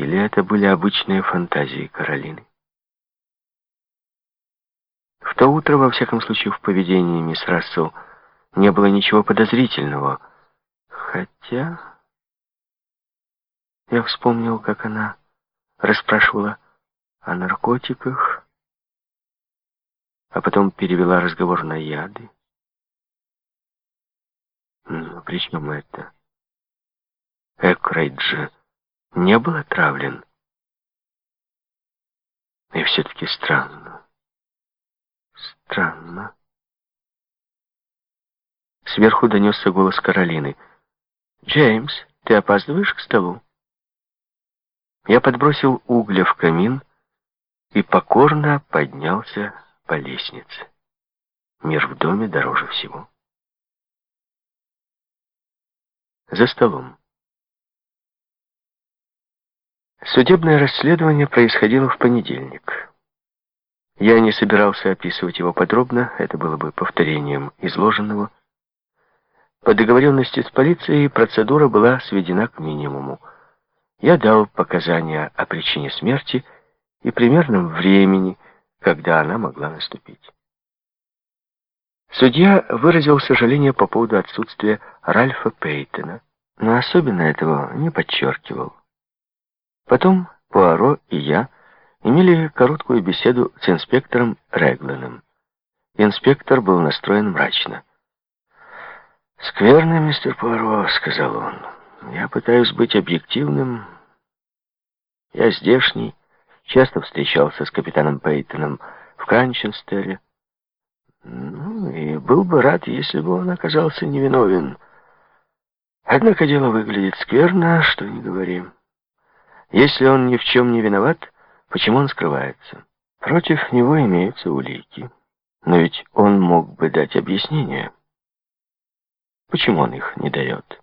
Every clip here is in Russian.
Или это были обычные фантазии Каролины? В то утро, во всяком случае, в поведении мисс Рассел не было ничего подозрительного. Хотя... Я вспомнил, как она расспрашивала о наркотиках, а потом перевела разговор на яды. Ну, при чем это? Экрейдж не был отравлен. И все-таки странно. Странно. Сверху донесся голос Каролины. «Джеймс, ты опаздываешь к столу?» Я подбросил угля в камин и покорно поднялся по лестнице. Мир в доме дороже всего. За столом. Судебное расследование происходило в понедельник. Я не собирался описывать его подробно, это было бы повторением изложенного. По договоренности с полицией процедура была сведена к минимуму. Я дал показания о причине смерти и примерном времени, когда она могла наступить. Судья выразил сожаление по поводу отсутствия Ральфа Пейтона, но особенно этого не подчеркивал. Потом Пуаро и я имели короткую беседу с инспектором Регленом. Инспектор был настроен мрачно. «Скверно, мистер Пуаро», — сказал он. «Я пытаюсь быть объективным. Я здешний, часто встречался с капитаном Пейтоном в Кранченстере. Ну, и был бы рад, если бы он оказался невиновен. Однако дело выглядит скверно, что не говорим. Если он ни в чем не виноват, почему он скрывается? Против него имеются улики. Но ведь он мог бы дать объяснение. Почему он их не дает?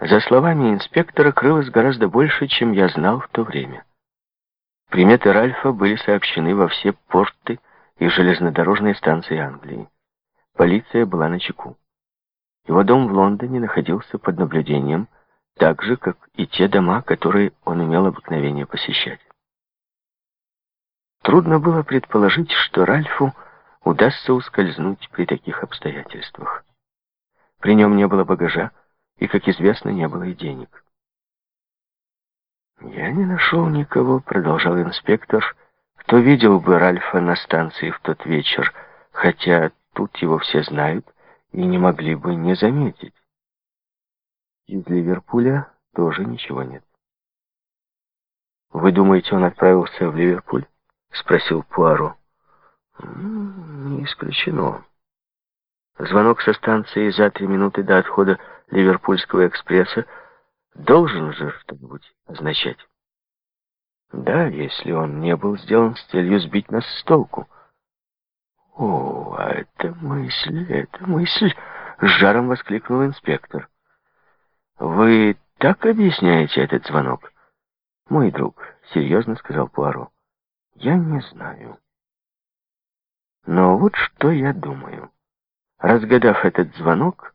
За словами инспектора крылось гораздо больше, чем я знал в то время. Приметы Ральфа были сообщены во все порты и железнодорожные станции Англии. Полиция была на чеку. Его дом в Лондоне находился под наблюдением, так же, как и те дома, которые он имел обыкновение посещать. Трудно было предположить, что Ральфу удастся ускользнуть при таких обстоятельствах. При нем не было багажа, и, как известно, не было и денег. «Я не нашел никого», — продолжал инспектор, «кто видел бы Ральфа на станции в тот вечер, хотя тут его все знают и не могли бы не заметить. Из Ливерпуля тоже ничего нет. «Вы думаете, он отправился в Ливерпуль?» — спросил Пуаро. «Не исключено. Звонок со станции за три минуты до отхода Ливерпульского экспресса должен же что-нибудь означать. Да, если он не был сделан с целью сбить нас с толку. О, это мысль, это мысль, с жаром воскликнул инспектор. «Вы так объясняете этот звонок?» «Мой друг», — серьезно сказал Пуаро, — «я не знаю. Но вот что я думаю. Разгадав этот звонок,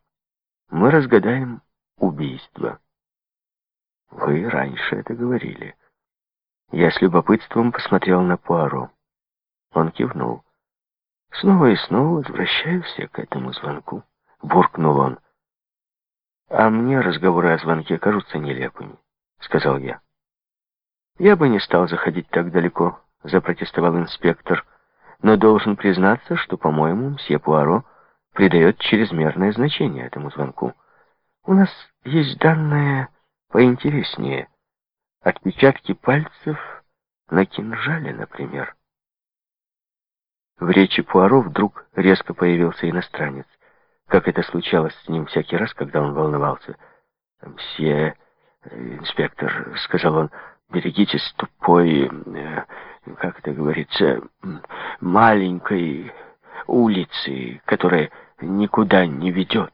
мы разгадаем убийство». «Вы раньше это говорили». Я с любопытством посмотрел на Пуаро. Он кивнул. «Снова и снова возвращаюсь к этому звонку», — буркнул он. «А мне разговоры о звонке кажутся нелепыми», — сказал я. «Я бы не стал заходить так далеко», — запротестовал инспектор, «но должен признаться, что, по-моему, мсье Пуаро придает чрезмерное значение этому звонку. У нас есть данные поинтереснее. Отпечатки пальцев на кинжале, например». В речи Пуаро вдруг резко появился иностранец как это случалось с ним всякий раз, когда он волновался. «Мсье, инспектор», — сказал он, — «берегитесь тупой, э, как это говорится, маленькой улицы, которая никуда не ведет».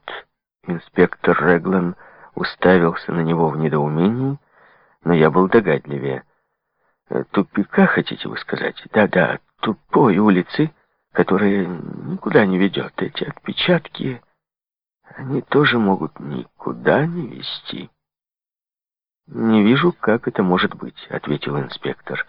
Инспектор Реглан уставился на него в недоумении, но я был догадливее. «Тупика, хотите вы сказать?» «Да-да, тупой улицы, которая никуда не ведет. Эти отпечатки...» они тоже могут никуда не вести. «Не вижу, как это может быть», — ответил инспектор.